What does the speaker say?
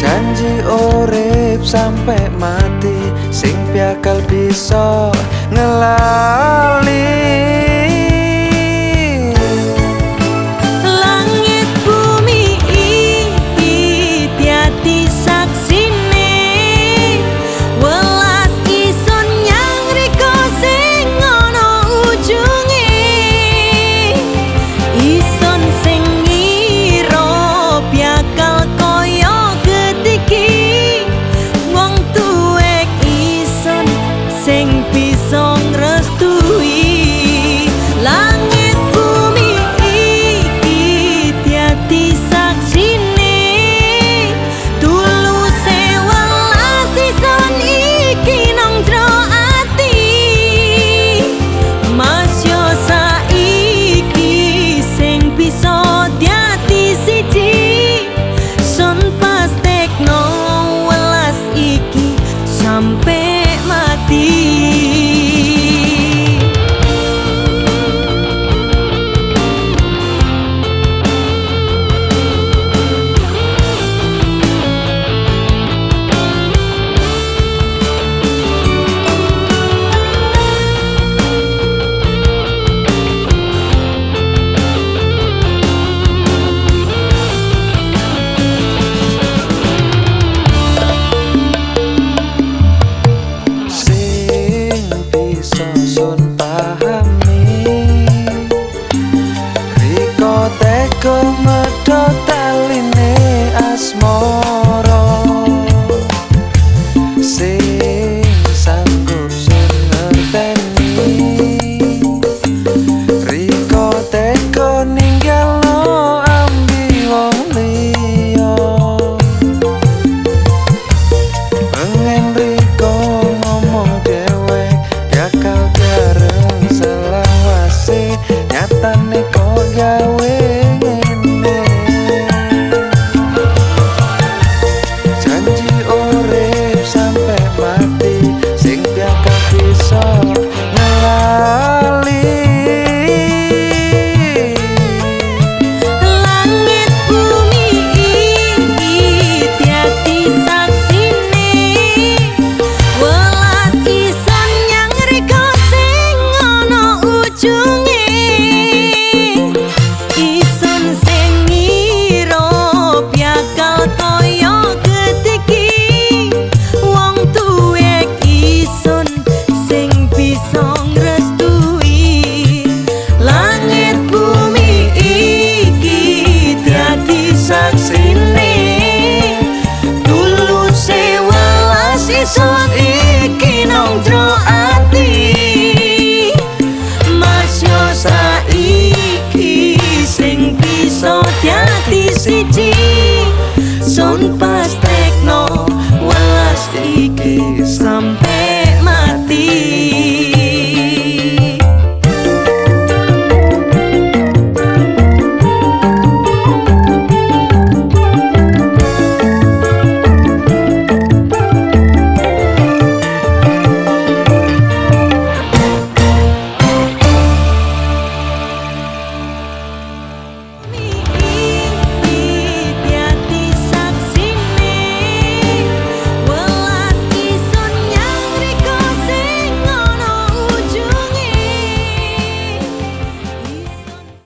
Janji sampai mati sing piakal bisa ngelali sing Oh.